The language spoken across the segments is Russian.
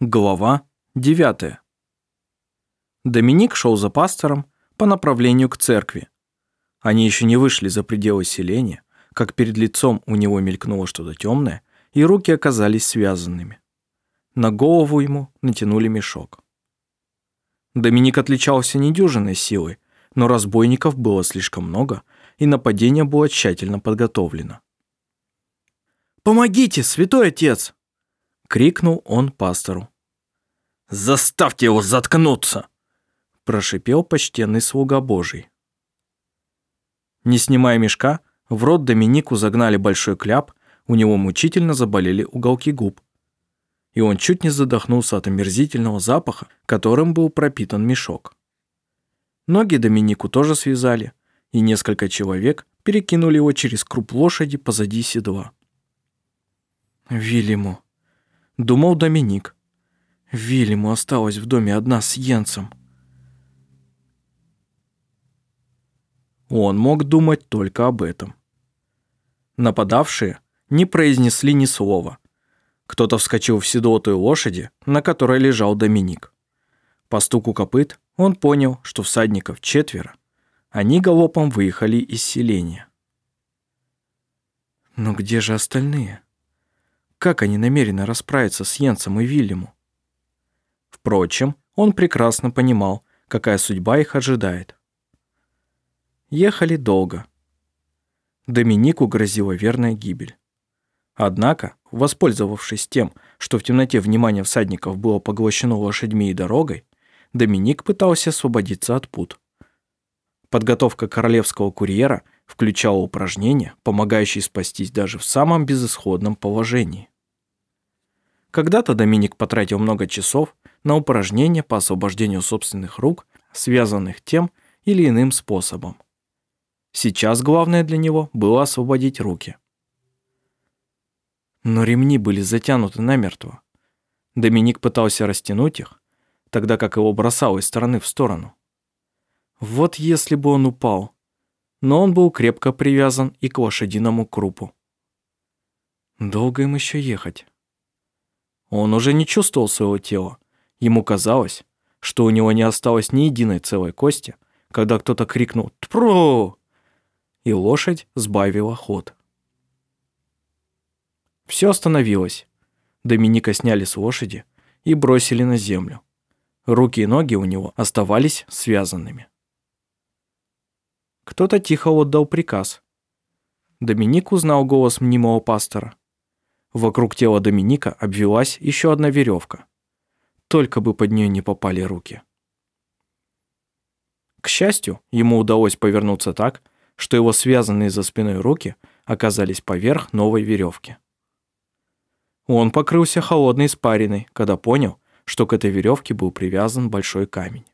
Глава 9. Доминик шел за пастором по направлению к церкви. Они еще не вышли за пределы селения, как перед лицом у него мелькнуло что-то темное, и руки оказались связанными. На голову ему натянули мешок. Доминик отличался недюжинной силой, но разбойников было слишком много, и нападение было тщательно подготовлено. «Помогите, святой отец!» — крикнул он пастору. «Заставьте его заткнуться!» — прошипел почтенный слуга Божий. Не снимая мешка, в рот Доминику загнали большой кляп, у него мучительно заболели уголки губ. И он чуть не задохнулся от омерзительного запаха, которым был пропитан мешок. Ноги Доминику тоже связали, и несколько человек перекинули его через круп лошади позади седла. «Вильяму», — думал Доминик. «Вильяму осталась в доме одна с Йенсом». Он мог думать только об этом. Нападавшие не произнесли ни слова. Кто-то вскочил в седло той лошади, на которой лежал Доминик. По стуку копыт он понял, что всадников четверо. Они галопом выехали из селения. Но где же остальные? Как они намерены расправиться с Йенсом и Вильяму? Впрочем, он прекрасно понимал, какая судьба их ожидает. Ехали долго. Доминику грозила верная гибель. Однако, воспользовавшись тем, что в темноте внимание всадников было поглощено лошадьми и дорогой, Доминик пытался освободиться от пут. Подготовка королевского курьера включала упражнения, помогающие спастись даже в самом безысходном положении. Когда-то Доминик потратил много часов на упражнения по освобождению собственных рук, связанных тем или иным способом. Сейчас главное для него было освободить руки. Но ремни были затянуты намертво. Доминик пытался растянуть их, тогда как его бросало из стороны в сторону. Вот если бы он упал. Но он был крепко привязан и к лошадиному крупу. Долго им еще ехать? Он уже не чувствовал своего тела. Ему казалось, что у него не осталось ни единой целой кости, когда кто-то крикнул «Тпру!» и лошадь сбавила ход. Все остановилось. Доминика сняли с лошади и бросили на землю. Руки и ноги у него оставались связанными. Кто-то тихо отдал приказ. Доминик узнал голос мнимого пастора. Вокруг тела Доминика обвелась еще одна веревка. Только бы под нее не попали руки. К счастью, ему удалось повернуться так, что его связанные за спиной руки оказались поверх новой веревки. Он покрылся холодной испариной, когда понял, что к этой веревке был привязан большой камень.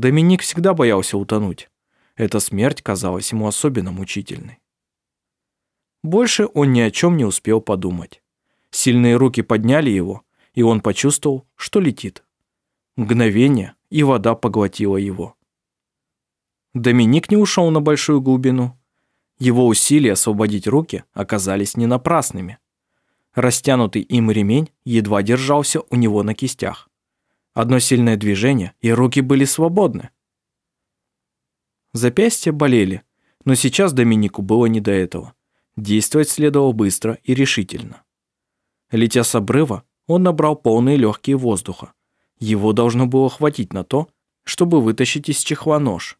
Доминик всегда боялся утонуть. Эта смерть казалась ему особенно мучительной. Больше он ни о чем не успел подумать. Сильные руки подняли его, и он почувствовал, что летит. Мгновение, и вода поглотила его. Доминик не ушел на большую глубину. Его усилия освободить руки оказались не напрасными. Растянутый им ремень едва держался у него на кистях. Одно сильное движение, и руки были свободны. Запястья болели, но сейчас Доминику было не до этого. Действовать следовало быстро и решительно. Летя с обрыва, он набрал полные легкие воздуха. Его должно было хватить на то, чтобы вытащить из чехла нож.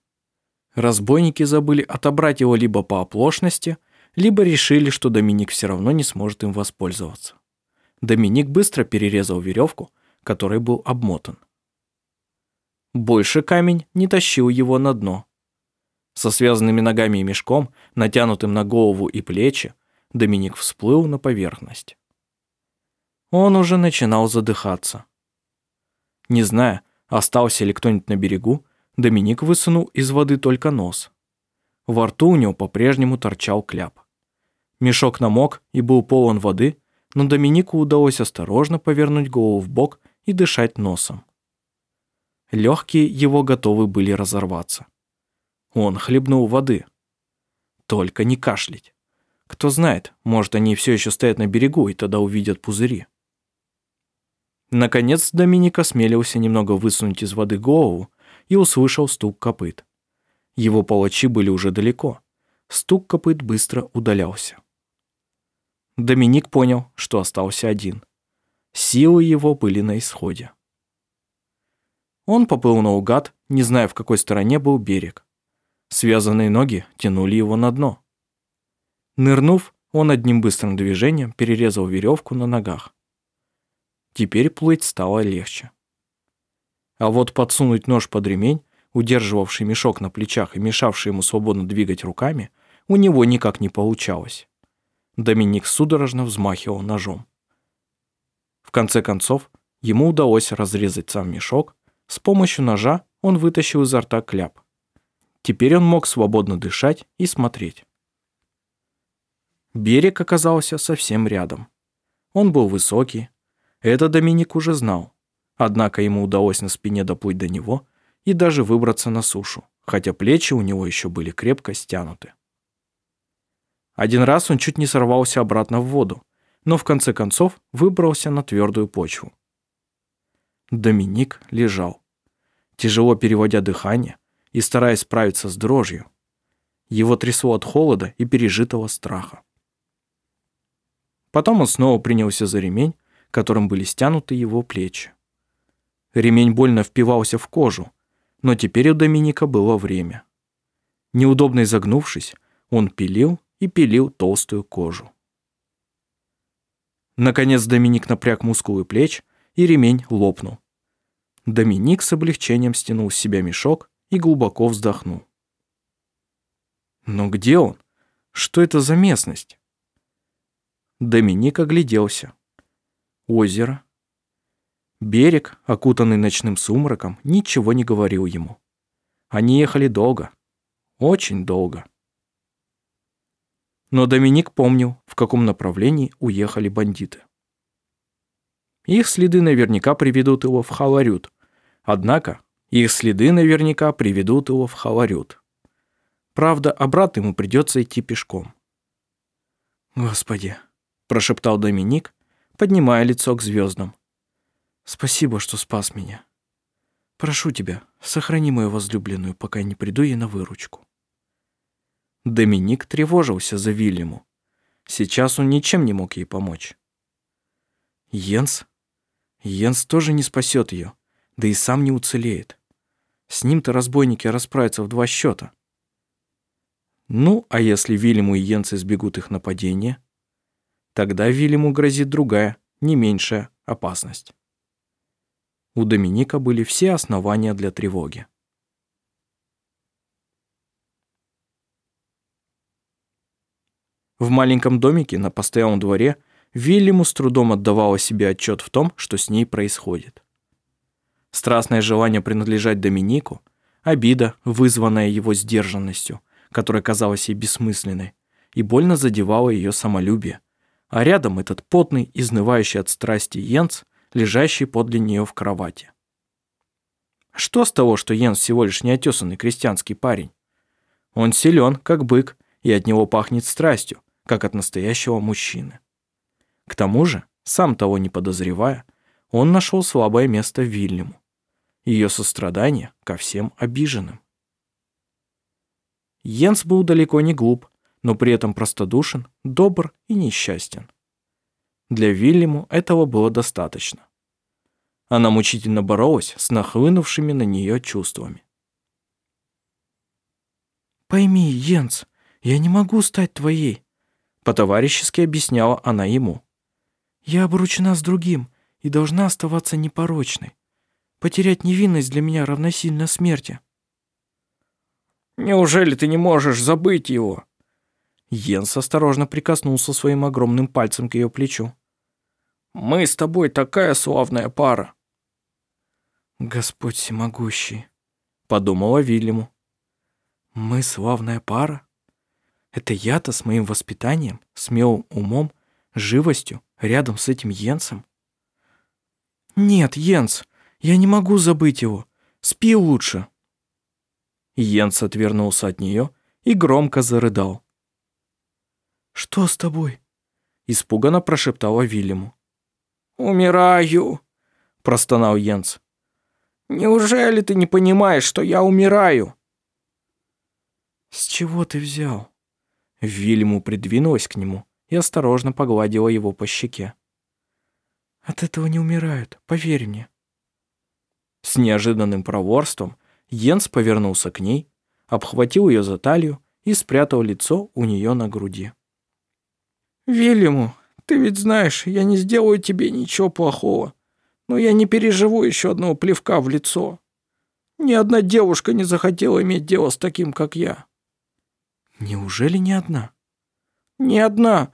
Разбойники забыли отобрать его либо по оплошности, либо решили, что Доминик все равно не сможет им воспользоваться. Доминик быстро перерезал веревку, которой был обмотан. Больше камень не тащил его на дно. Со связанными ногами и мешком, натянутым на голову и плечи, Доминик всплыл на поверхность. Он уже начинал задыхаться. Не зная, остался ли кто-нибудь на берегу, Доминик высунул из воды только нос. Во рту у него по-прежнему торчал кляп. Мешок намок и был полон воды, но Доминику удалось осторожно повернуть голову в бок и дышать носом. Легкие его готовы были разорваться. Он хлебнул воды. Только не кашлять. Кто знает, может, они все еще стоят на берегу и тогда увидят пузыри. Наконец Доминик осмелился немного высунуть из воды голову и услышал стук копыт. Его палачи были уже далеко. Стук копыт быстро удалялся. Доминик понял, что остался один. Силы его были на исходе. Он поплыл наугад, не зная, в какой стороне был берег. Связанные ноги тянули его на дно. Нырнув, он одним быстрым движением перерезал веревку на ногах. Теперь плыть стало легче. А вот подсунуть нож под ремень, удерживавший мешок на плечах и мешавший ему свободно двигать руками, у него никак не получалось. Доминик судорожно взмахивал ножом. В конце концов, ему удалось разрезать сам мешок. С помощью ножа он вытащил изо рта кляп. Теперь он мог свободно дышать и смотреть. Берег оказался совсем рядом. Он был высокий. Это Доминик уже знал. Однако ему удалось на спине доплыть до него и даже выбраться на сушу, хотя плечи у него еще были крепко стянуты. Один раз он чуть не сорвался обратно в воду, но в конце концов выбрался на твердую почву. Доминик лежал, тяжело переводя дыхание и стараясь справиться с дрожью. Его трясло от холода и пережитого страха. Потом он снова принялся за ремень, которым были стянуты его плечи. Ремень больно впивался в кожу, но теперь у Доминика было время. Неудобно изогнувшись, он пилил и пилил толстую кожу. Наконец Доминик напряг мускулы плеч, и ремень лопнул. Доминик с облегчением стянул с себя мешок и глубоко вздохнул. Но где он? Что это за местность? Доминик огляделся. Озеро. Берег, окутанный ночным сумраком, ничего не говорил ему. Они ехали долго. Очень долго. Но Доминик помнил, в каком направлении уехали бандиты. Их следы наверняка приведут его в Халарют. Однако, их следы наверняка приведут его в Халарют. Правда, обратно ему придется идти пешком. Господи, прошептал Доминик, поднимая лицо к звездам. «Спасибо, что спас меня. Прошу тебя, сохрани мою возлюбленную, пока не приду ей на выручку». Доминик тревожился за Вильяму. Сейчас он ничем не мог ей помочь. Йенс? Йенс тоже не спасет ее, да и сам не уцелеет. С ним-то разбойники расправятся в два счета. Ну, а если Вильяму и Йенс избегут их нападения? Тогда Вильяму грозит другая, не меньшая опасность. У Доминика были все основания для тревоги. В маленьком домике на постоялом дворе Вильяму с трудом отдавала себе отчет в том, что с ней происходит. Страстное желание принадлежать Доминику, обида, вызванная его сдержанностью, которая казалась ей бессмысленной, и больно задевала ее самолюбие, а рядом этот потный, изнывающий от страсти Йенс, лежащий подле нее в кровати. Что с того, что Йенс всего лишь неотесанный крестьянский парень? Он силен, как бык, и от него пахнет страстью, как от настоящего мужчины. К тому же, сам того не подозревая, он нашел слабое место Вильяму. Ее сострадание ко всем обиженным. Йенс был далеко не глуп, но при этом простодушен, добр и несчастен. Для Вильяму этого было достаточно. Она мучительно боролась с нахлынувшими на нее чувствами. «Пойми, Йенс, я не могу стать твоей», по-товарищески объясняла она ему. «Я обручена с другим и должна оставаться непорочной. Потерять невинность для меня равносильно смерти». «Неужели ты не можешь забыть его?» Йенс осторожно прикоснулся своим огромным пальцем к ее плечу. «Мы с тобой такая славная пара!» «Господь всемогущий», — подумала Вильяму. «Мы славная пара? Это я-то с моим воспитанием, смелым умом, живостью, рядом с этим Йенсом?» «Нет, Йенс, я не могу забыть его. Спи лучше». Йенс отвернулся от нее и громко зарыдал. «Что с тобой?» Испуганно прошептала Вильяму. «Умираю!» простонал Йенс. «Неужели ты не понимаешь, что я умираю?» «С чего ты взял?» Вильяму придвинулась к нему и осторожно погладила его по щеке. «От этого не умирают, поверь мне». С неожиданным проворством Йенс повернулся к ней, обхватил ее за талию и спрятал лицо у нее на груди. «Вильяму, ты ведь знаешь, я не сделаю тебе ничего плохого, но я не переживу еще одного плевка в лицо. Ни одна девушка не захотела иметь дело с таким, как я». «Неужели ни одна?» «Ни одна.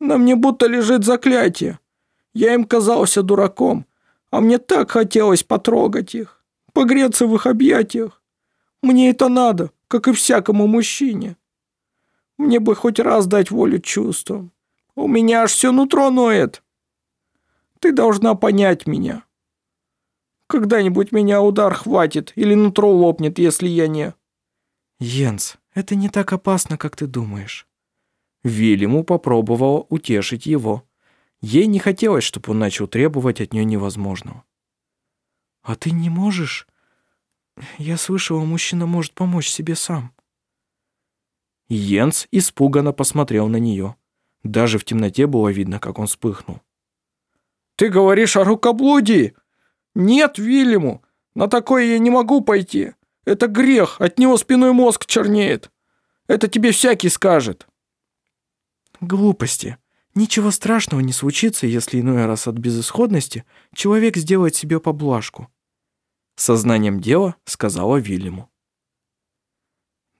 На мне будто лежит заклятие. Я им казался дураком, а мне так хотелось потрогать их, погреться в их объятиях. Мне это надо, как и всякому мужчине. Мне бы хоть раз дать волю чувствам. У меня аж все нутро ноет. Ты должна понять меня. Когда-нибудь меня удар хватит или нутро лопнет, если я не... Йенс, это не так опасно, как ты думаешь. Вильяму попробовала утешить его. Ей не хотелось, чтобы он начал требовать от нее невозможного. «А ты не можешь? Я слышала, мужчина может помочь себе сам». Йенс испуганно посмотрел на нее. Даже в темноте было видно, как он вспыхнул. «Ты говоришь о рукоблудии? Нет, Вильяму, на такое я не могу пойти. Это грех, от него спиной мозг чернеет. Это тебе всякий скажет». «Глупости. Ничего страшного не случится, если иной раз от безысходности человек сделает себе поблажку. Сознанием дела сказала Вильяму.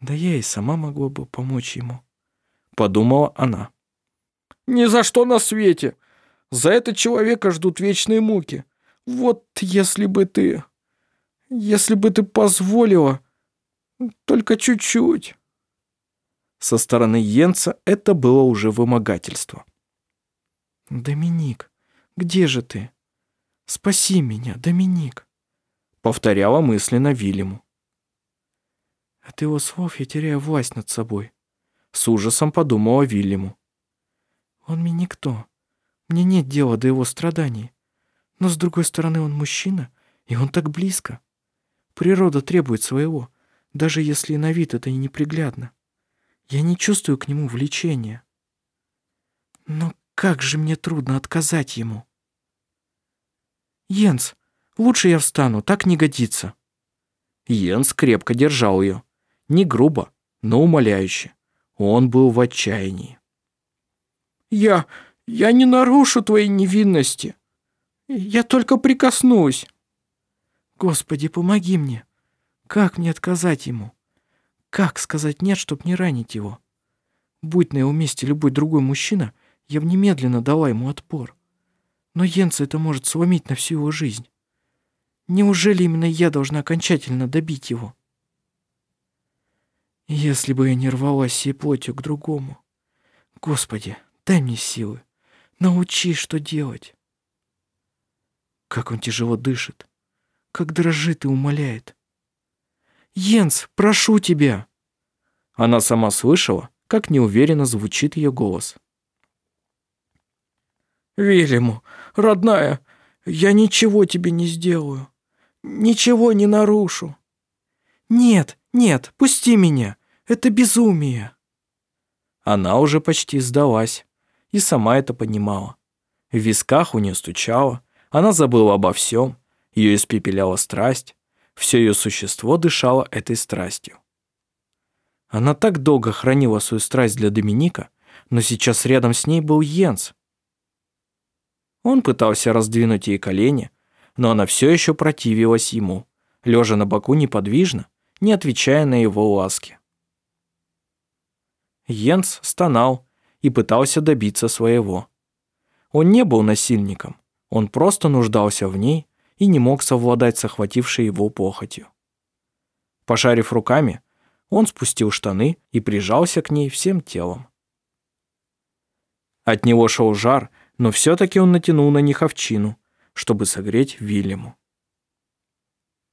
Да я и сама могла бы помочь ему, подумала она. Ни за что на свете. За это человека ждут вечные муки. Вот если бы ты... Если бы ты позволила... Только чуть-чуть. Со стороны Йенца это было уже вымогательство. «Доминик, где же ты? Спаси меня, Доминик!» Повторяла мысленно Вильяму. От его слов я теряю власть над собой. С ужасом подумала Вильяму. Он мне никто. Мне нет дела до его страданий. Но с другой стороны он мужчина, и он так близко. Природа требует своего, даже если на вид это и неприглядно. Я не чувствую к нему влечения. Но как же мне трудно отказать ему. Йенс, лучше я встану, так не годится. Йенс крепко держал ее. Не грубо, но умоляюще. Он был в отчаянии. «Я... я не нарушу твоей невинности. Я только прикоснусь». «Господи, помоги мне. Как мне отказать ему? Как сказать «нет», чтоб не ранить его? Будь на его месте любой другой мужчина, я бы немедленно дала ему отпор. Но Йенса это может сломить на всю его жизнь. Неужели именно я должна окончательно добить его? Если бы я не рвалась всей плотью к другому. Господи, дай мне силы. Научи, что делать. Как он тяжело дышит. Как дрожит и умоляет. «Йенс, прошу тебя!» Она сама слышала, как неуверенно звучит ее голос. Вильяму, родная, я ничего тебе не сделаю. Ничего не нарушу. Нет, нет, пусти меня. Это безумие. Она уже почти сдалась и сама это понимала. В висках у нее стучало, она забыла обо всем, ее испепеляла страсть, все ее существо дышало этой страстью. Она так долго хранила свою страсть для Доминика, но сейчас рядом с ней был Йенс, он пытался раздвинуть ей колени, но она все еще противилась ему, лежа на боку неподвижно, не отвечая на его ласки. Йенс стонал и пытался добиться своего. Он не был насильником, он просто нуждался в ней и не мог совладать с охватившей его похотью. Пошарив руками, он спустил штаны и прижался к ней всем телом. От него шел жар, но все-таки он натянул на них овчину, чтобы согреть Вильяму.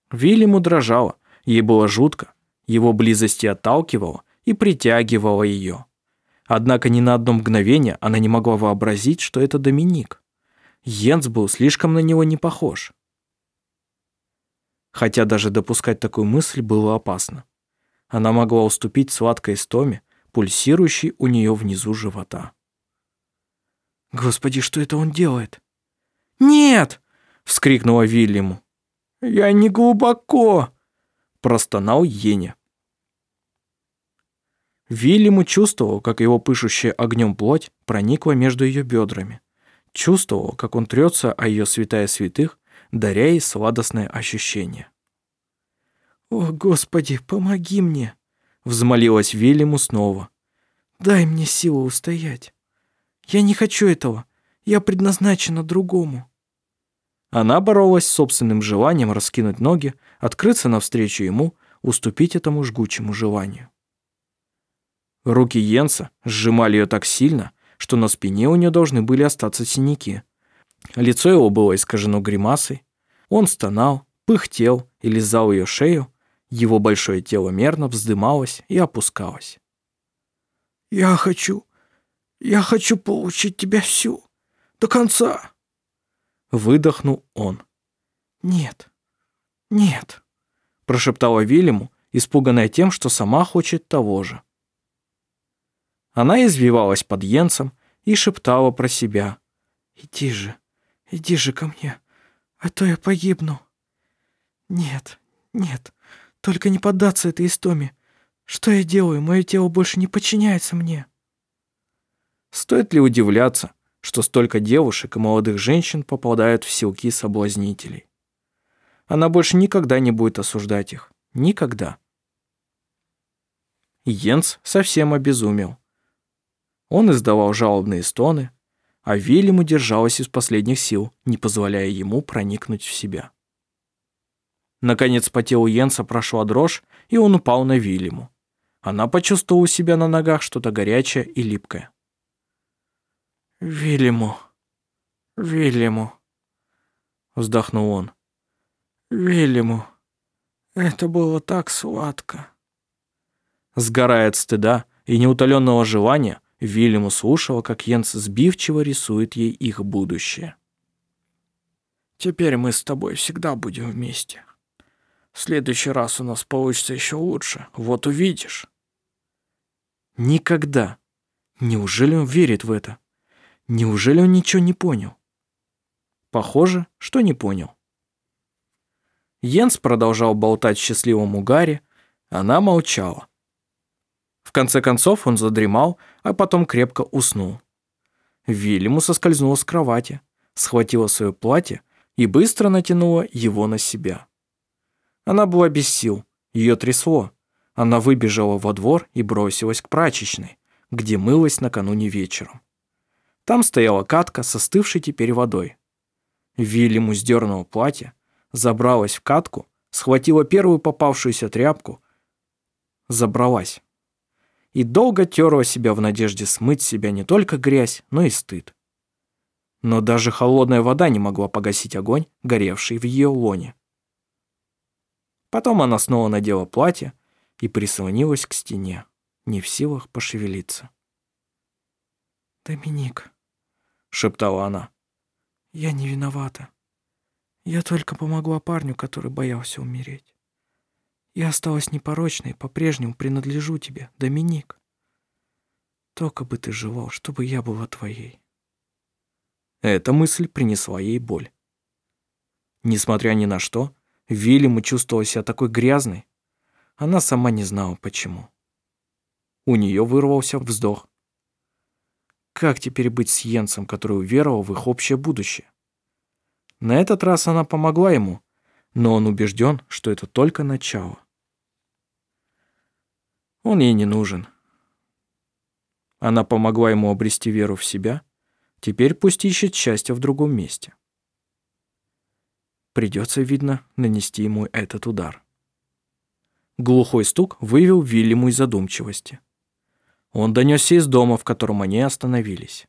Вильяму дрожала, ей было жутко, его близости отталкивала и притягивала ее. Однако ни на одно мгновение она не могла вообразить, что это Доминик. Йенс был слишком на него не похож. Хотя даже допускать такую мысль было опасно. Она могла уступить сладкой истоме, пульсирующей у нее внизу живота. «Господи, что это он делает?» «Нет!» — вскрикнула Вильяму. «Я не глубоко!» — простонал Еня. Вильяму чувствовал, как его пышущая огнем плоть проникла между ее бедрами. Чувствовал, как он трется о ее святая святых, даря ей сладостное ощущение. «О, Господи, помоги мне!» — взмолилась Вильяму снова. «Дай мне силу устоять. Я не хочу этого. Я предназначена другому». Она боролась с собственным желанием раскинуть ноги, открыться навстречу ему, уступить этому жгучему желанию. Руки Йенса сжимали ее так сильно, что на спине у нее должны были остаться синяки. Лицо его было искажено гримасой. Он стонал, пыхтел и лизал ее шею. Его большое тело мерно вздымалось и опускалось. «Я хочу, я хочу получить тебя всю, до конца!» Выдохнул он. «Нет, нет», прошептала Вильяму, испуганная тем, что сама хочет того же. Она извивалась под Йенсом и шептала про себя. «Иди же, иди же ко мне, а то я погибну». «Нет, нет, только не поддаться этой истоме. Что я делаю? Мое тело больше не подчиняется мне». Стоит ли удивляться, что столько девушек и молодых женщин попадают в силки соблазнителей? Она больше никогда не будет осуждать их. Никогда. Йенс совсем обезумел. Он издавал жалобные стоны, а Вильяму держалась из последних сил, не позволяя ему проникнуть в себя. Наконец по телу Йенса прошла дрожь, и он упал на Вильяму. Она почувствовала у себя на ногах что-то горячее и липкое. «Вильяму, Вильяму», — вздохнул он. «Вильяму, это было так сладко». Сгорая от стыда и неутоленного желания, Вильяму слушала, как Йенс сбивчиво рисует ей их будущее. «Теперь мы с тобой всегда будем вместе. В следующий раз у нас получится еще лучше, вот увидишь». Никогда. Неужели он верит в это? Неужели он ничего не понял? Похоже, что не понял. Йенс продолжал болтать счастливому Гарри, она молчала. В конце концов он задремал, а потом крепко уснул. Вильяму соскользнула с кровати, схватила свое платье и быстро натянула его на себя. Она была без сил, ее трясло. Она выбежала во двор и бросилась к прачечной, где мылась накануне вечером. Там стояла катка со остывшей теперь водой. Вильяму сдернула платье, забралась в катку, схватила первую попавшуюся тряпку, забралась и долго терла себя в надежде смыть с себя не только грязь, но и стыд. Но даже холодная вода не могла погасить огонь, горевший в ее лоне. Потом она снова надела платье и прислонилась к стене, не в силах пошевелиться. «Доминик», — шептала она, — «я не виновата. Я только помогла парню, который боялся умереть. Я осталась непорочной, по-прежнему принадлежу тебе, Доминик. Только бы ты желал, чтобы я была твоей. Эта мысль принесла ей боль. Несмотря ни на что, Вильяму чувствовала себя такой грязной. Она сама не знала, почему. У нее вырвался вздох. Как теперь быть с Йенсом, который уверовал в их общее будущее? На этот раз она помогла ему, но он убежден, что это только начало. Он ей не нужен. Она помогла ему обрести веру в себя, теперь пусть ищет счастье в другом месте. Придется, видно, нанести ему этот удар. Глухой стук вывел Вильяму из задумчивости. Он донесся из дома, в котором они остановились.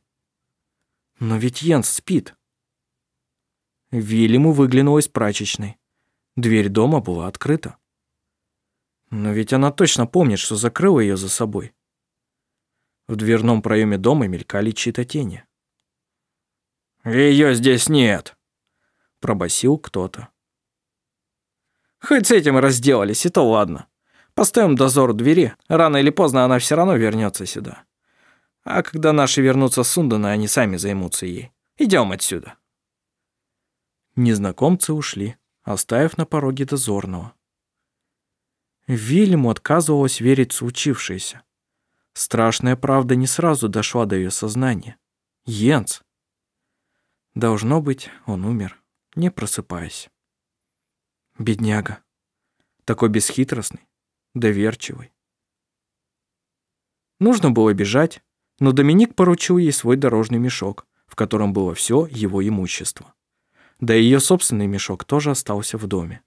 Но ведь Йенс спит. Вильяму выглянул из прачечной. Дверь дома была открыта. Но ведь она точно помнит, что закрыла ее за собой. В дверном проеме дома мелькали чьи-то тени. «Ее здесь нет», — пробасил кто-то. Хоть с этим разделались, и то ладно. Поставим дозор у двери, рано или поздно она все равно вернется сюда. А когда наши вернутся с Сундана, они сами займутся ей. Идем отсюда. Незнакомцы ушли, оставив на пороге дозорного. Вильяму отказывалось верить в случившееся. Страшная правда не сразу дошла до ее сознания. Йенс. Должно быть, он умер, не просыпаясь. Бедняга. Такой бесхитростный, доверчивый. Нужно было бежать, но Доминик поручил ей свой дорожный мешок, в котором было все его имущество. Да и ее собственный мешок тоже остался в доме.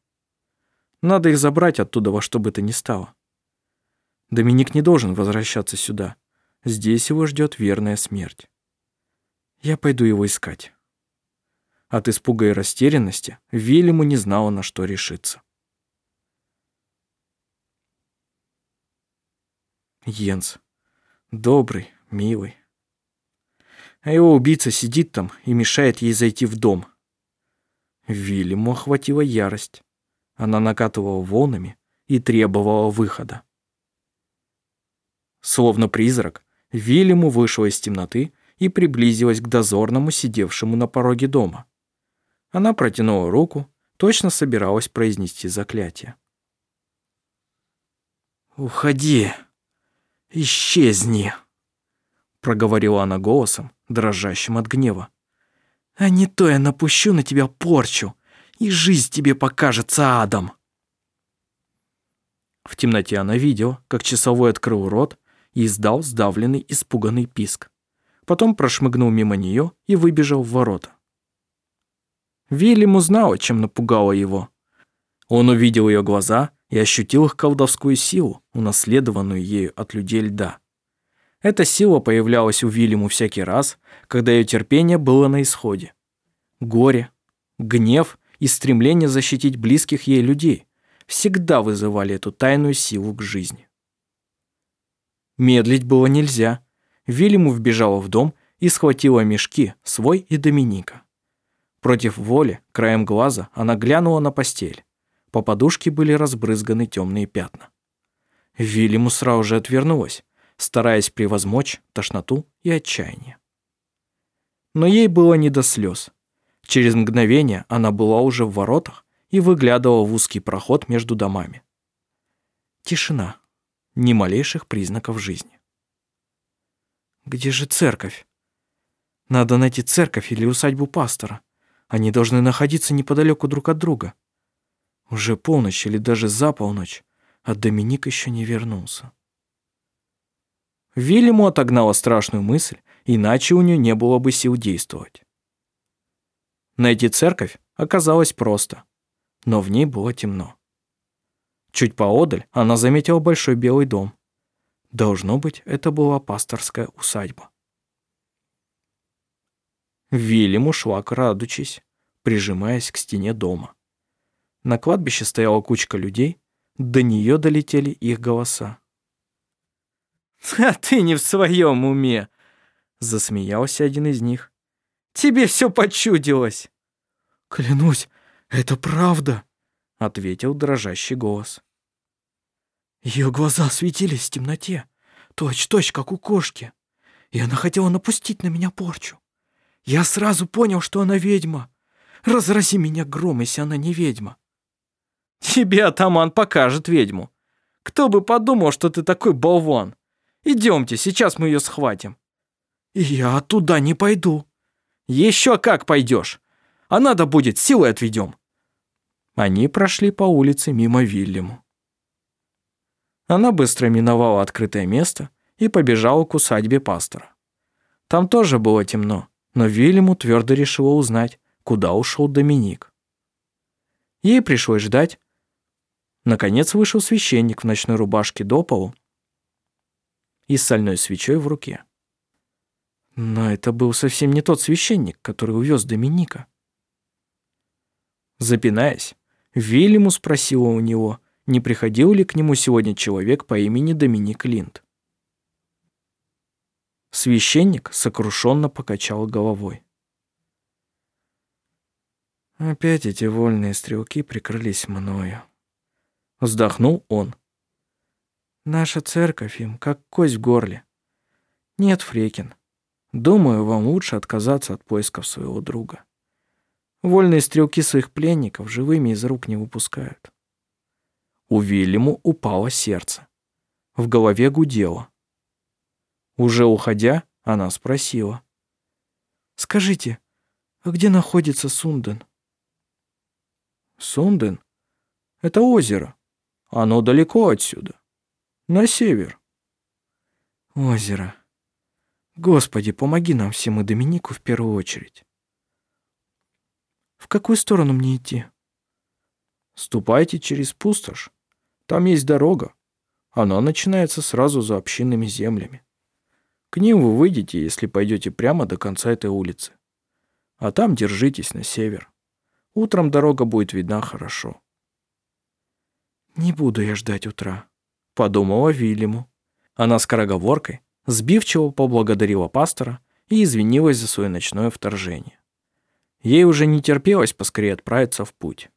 Надо их забрать оттуда во что бы то ни стало. Доминик не должен возвращаться сюда. Здесь его ждет верная смерть. Я пойду его искать. От испуга и растерянности Вильяму не знала, на что решиться. Йенс. Добрый, милый. А его убийца сидит там и мешает ей зайти в дом. Вильяму охватила ярость. Она накатывала волнами и требовала выхода. Словно призрак, Вильяму вышла из темноты и приблизилась к дозорному, сидевшему на пороге дома. Она протянула руку, точно собиралась произнести заклятие. «Уходи! Исчезни!» проговорила она голосом, дрожащим от гнева. «А не то я напущу на тебя порчу, и жизнь тебе покажется адом!» В темноте она видела, как часовой открыл рот и издал сдавленный, испуганный писк. Потом прошмыгнул мимо нее и выбежал в ворота. Вильям узнала, чем напугала его. Он увидел ее глаза и ощутил их колдовскую силу, унаследованную ею от людей льда. Эта сила появлялась у Вильяму всякий раз, когда ее терпение было на исходе. Горе, гнев и стремление защитить близких ей людей всегда вызывали эту тайную силу к жизни. Медлить было нельзя. Вильяму вбежала в дом и схватила мешки, свой и Доминика. Против воли, краем глаза, она глянула на постель. По подушке были разбрызганы темные пятна. Вильяму сразу же отвернулась, стараясь превозмочь тошноту и отчаяние. Но ей было не до слез. Через мгновение она была уже в воротах и выглядывала в узкий проход между домами. Тишина. Ни малейших признаков жизни. Где же церковь? Надо найти церковь или усадьбу пастора. Они должны находиться неподалеку друг от друга. Уже полночь или даже за полночь, а Доминик еще не вернулся. Вильяму отогнала страшную мысль, иначе у нее не было бы сил действовать. Найти церковь оказалось просто, но в ней было темно. Чуть поодаль она заметила большой белый дом. Должно быть, это была пасторская усадьба. Вильям ушла, крадучись, прижимаясь к стене дома. На кладбище стояла кучка людей, до нее долетели их голоса. «А ты не в своем уме!» Засмеялся один из них. «Тебе все почудилось!» «Клянусь, это правда!» Ответил дрожащий голос. Ее глаза светились в темноте, точь-точь, как у кошки, и она хотела напустить на меня порчу. Я сразу понял, что она ведьма. Разрази меня гром, если она не ведьма. Тебе атаман покажет ведьму. Кто бы подумал, что ты такой болван. Идемте, сейчас мы ее схватим». «Я туда не пойду». «Еще как пойдешь. А надо будет, силой отведем». Они прошли по улице мимо Вильяму. Она быстро миновала открытое место и побежала к усадьбе пастора. Там тоже было темно, но Вильяму твердо решила узнать, куда ушел Доминик. Ей пришлось ждать. Наконец вышел священник в ночной рубашке до полу и с сальной свечой в руке. Но это был совсем не тот священник, который увез Доминика. Запинаясь, Вильяму спросила у него, не приходил ли к нему сегодня человек по имени Доминик Линд. Священник сокрушенно покачал головой. Опять эти вольные стрелки прикрылись мною. Вздохнул он. Наша церковь им как кость в горле. Нет, Фрекин, думаю, вам лучше отказаться от поисков своего друга. Вольные стрелки своих пленников живыми из рук не выпускают. У Вильяму упало сердце. В голове гудело. Уже уходя, она спросила. «Скажите, а где находится Сунден?» «Сунден? Это озеро. Оно далеко отсюда. На север». «Озеро. Господи, помоги нам всем и Доминику в первую очередь. В какую сторону мне идти?» Ступайте через пустошь. Там есть дорога. Она начинается сразу за общинными землями. К ним вы выйдете, если пойдете прямо до конца этой улицы. А там держитесь на север. Утром дорога будет видна хорошо. «Не буду я ждать утра», — подумала Вильяму. Она скороговоркой сбивчиво поблагодарила пастора и извинилась за свое ночное вторжение. Ей уже не терпелось поскорее отправиться в путь.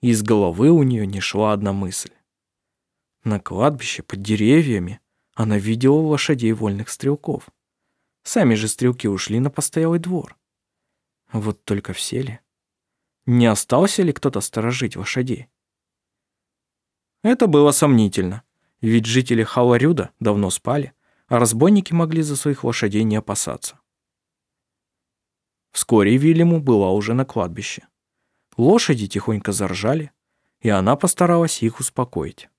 Из головы у нее не шла одна мысль. На кладбище под деревьями она видела лошадей вольных стрелков. Сами же стрелки ушли на постоялый двор. Вот только все ли? Не остался ли кто-то сторожить лошадей? Это было сомнительно, ведь жители Халарюда давно спали, а разбойники могли за своих лошадей не опасаться. Вскоре Вильяму была уже на кладбище. Лошади тихонько заржали, и она постаралась их успокоить.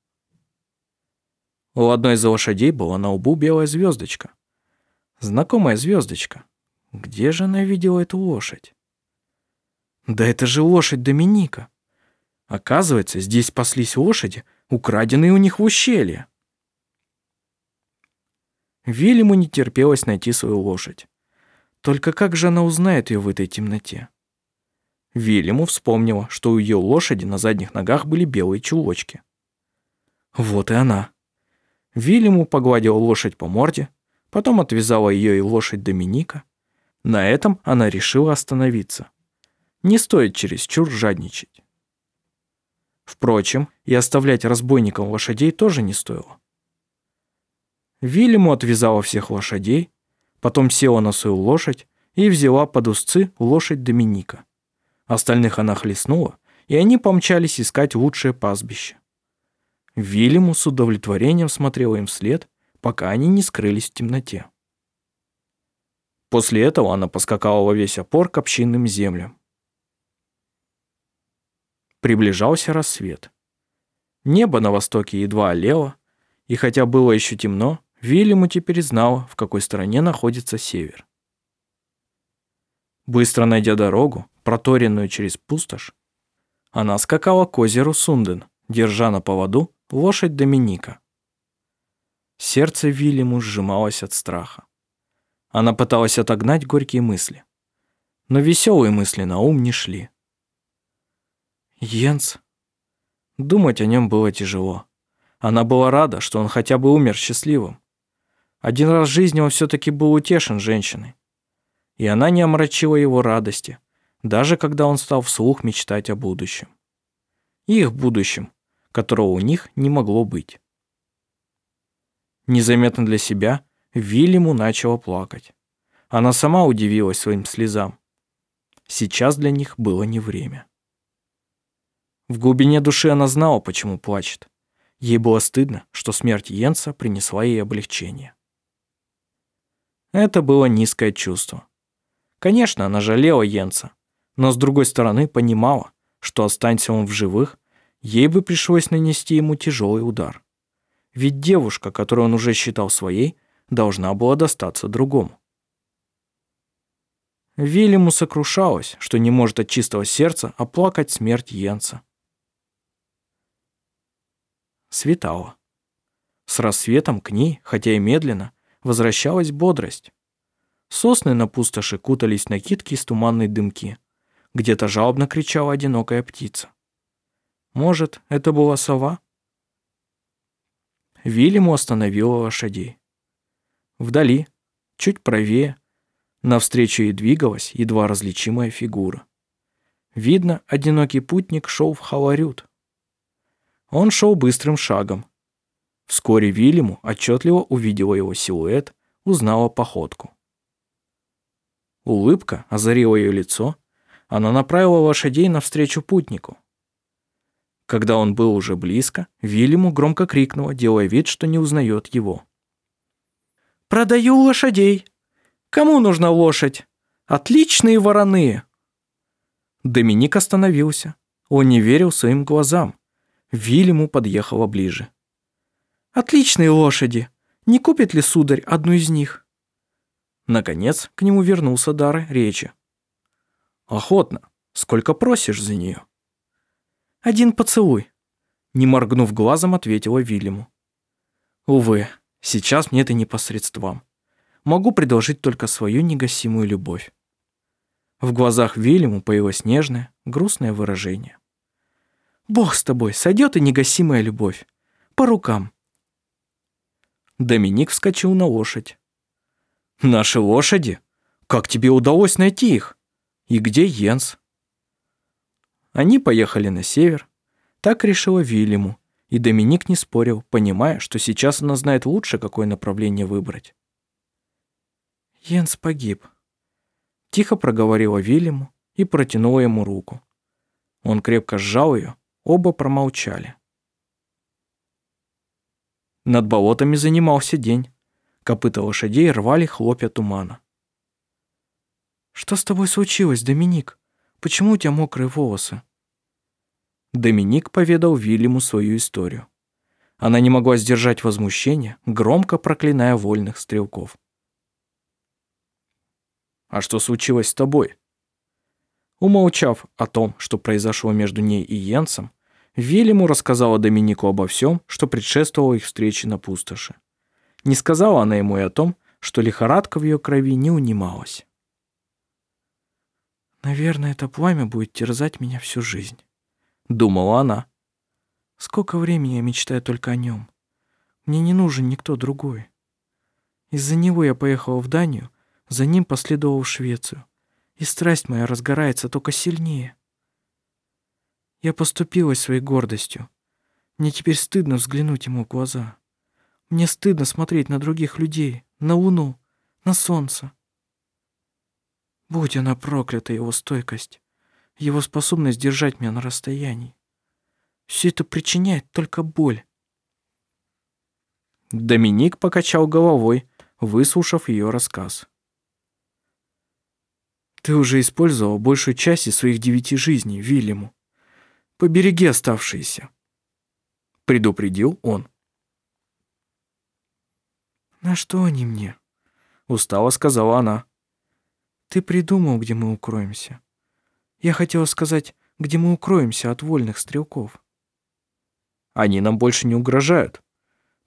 У одной из лошадей была на лбу белая звездочка. Знакомая звездочка. Где же она видела эту лошадь? Да это же лошадь Доминика. Оказывается, здесь паслись лошади, украденные у них в ущелье. Вильяму не терпелось найти свою лошадь. Только как же она узнает ее в этой темноте? Вильяму вспомнила, что у ее лошади на задних ногах были белые чулочки. Вот и она. Вильяму погладила лошадь по морде, потом отвязала ее и лошадь Доминика. На этом она решила остановиться. Не стоит чересчур жадничать. Впрочем, и оставлять разбойникам лошадей тоже не стоило. Вильяму отвязала всех лошадей, потом села на свою лошадь и взяла под узцы лошадь Доминика. Остальных она хлестнула, и они помчались искать лучшее пастбище. Вильяму с удовлетворением смотрела им вслед, пока они не скрылись в темноте. После этого она поскакала во весь опор к общинным землям. Приближался рассвет. Небо на востоке едва олело, и хотя было еще темно, Вильяму теперь знала, в какой стороне находится север. Быстро найдя дорогу, проторенную через пустошь, она скакала к озеру Сунден, держа на поводу лошадь Доминика. Сердце Вильяму сжималось от страха. Она пыталась отогнать горькие мысли, но веселые мысли на ум не шли. Йенс. Думать о нем было тяжело. Она была рада, что он хотя бы умер счастливым. Один раз в жизни он все-таки был утешен женщиной. И она не омрачила его радости, даже когда он стал вслух мечтать о будущем. Их будущем, которого у них не могло быть. Незаметно для себя Вильяму начала плакать. Она сама удивилась своим слезам. Сейчас для них было не время. В глубине души она знала, почему плачет. Ей было стыдно, что смерть Йенса принесла ей облегчение. Это было низкое чувство. Конечно, она жалела Йенса, но с другой стороны понимала, что останься он в живых, ей бы пришлось нанести ему тяжелый удар. Ведь девушка, которую он уже считал своей, должна была достаться другому. Вильяму сокрушалась, что не может от чистого сердца оплакать смерть Йенса. Светало. С рассветом к ней, хотя и медленно, возвращалась бодрость. Сосны на пустоши кутались накидки из туманной дымки. Где-то жалобно кричала одинокая птица. Может, это была сова? Вильяму остановила лошадей. Вдали, чуть правее, навстречу ей двигалась едва различимая фигура. Видно, одинокий путник шел в Халарют. Он шел быстрым шагом. Вскоре Вильяму отчетливо увидела его силуэт, узнала походку. Улыбка озарила ее лицо, она направила лошадей навстречу путнику. Когда он был уже близко, Вильяму громко крикнула, делая вид, что не узнает его. «Продаю лошадей! Кому нужна лошадь? Отличные вороны!» Доминик остановился. Он не верил своим глазам. Вильяму подъехала ближе. «Отличные лошади! Не купит ли сударь одну из них?» Наконец к нему вернулся дар речи. «Охотно. Сколько просишь за нее?» «Один поцелуй», — не моргнув глазом, ответила Вильяму. «Увы, сейчас мне это не по средствам. Могу предложить только свою негасимую любовь». В глазах Вильяму появилось нежное, грустное выражение. «Бог с тобой, сойдет и негасимая любовь. По рукам». Доминик вскочил на лошадь. «Наши лошади? Как тебе удалось найти их? И где Йенс?» Они поехали на север. Так решила Вильяму, и Доминик не спорил, понимая, что сейчас она знает лучше, какое направление выбрать. «Йенс погиб», — тихо проговорила Вильяму и протянула ему руку. Он крепко сжал ее, оба промолчали. Над болотами занимался день. Копыта лошадей рвали хлопья тумана. «Что с тобой случилось, Доминик?» Почему у тебя мокрые волосы?» Доминик поведал Вильяму свою историю. Она не могла сдержать возмущение, громко проклиная вольных стрелков. «А что случилось с тобой?» Умолчав о том, что произошло между ней и Йенсом, Вильяму рассказала Доминику обо всем, что предшествовало их встрече на пустоши. Не сказала она ему и о том, что лихорадка в ее крови не унималась. Наверное, это пламя будет терзать меня всю жизнь. Думала она. Сколько времени я мечтаю только о нем. Мне не нужен никто другой. Из-за него я поехала в Данию, за ним последовала в Швецию. И страсть моя разгорается только сильнее. Я поступилась своей гордостью. Мне теперь стыдно взглянуть ему в глаза. Мне стыдно смотреть на других людей, на луну, на солнце. Будь она проклята, его стойкость, его способность держать меня на расстоянии. Все это причиняет только боль. Доминик покачал головой, выслушав ее рассказ. Ты уже использовал большую часть из своих девяти жизней, Вильяму. Побереги оставшиеся. Предупредил он. «На что они мне?» Устало сказала она. Ты придумал, где мы укроемся. Я хотела сказать, где мы укроемся от вольных стрелков. Они нам больше не угрожают.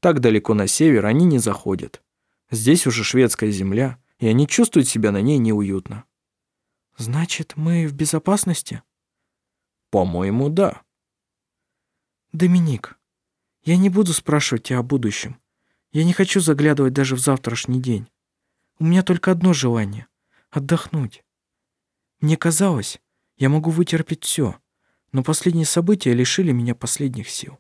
Так далеко на север они не заходят. Здесь уже шведская земля, и они чувствуют себя на ней неуютно. Значит, мы в безопасности? По-моему, да. Доминик, я не буду спрашивать тебя о будущем. Я не хочу заглядывать даже в завтрашний день. У меня только одно желание отдохнуть. Мне казалось, я могу вытерпеть все, но последние события лишили меня последних сил.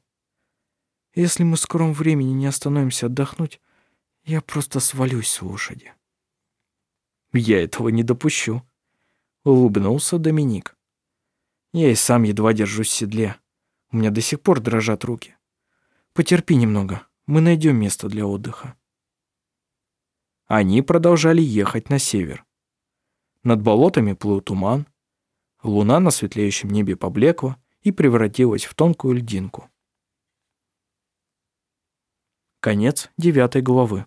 Если мы в скором времени не остановимся отдохнуть, я просто свалюсь с лошади. Я этого не допущу, улыбнулся Доминик. Я и сам едва держусь в седле. У меня до сих пор дрожат руки. Потерпи немного, мы найдем место для отдыха. Они продолжали ехать на север. Над болотами плыл туман. Луна на светлеющем небе поблекла и превратилась в тонкую льдинку. Конец девятой главы.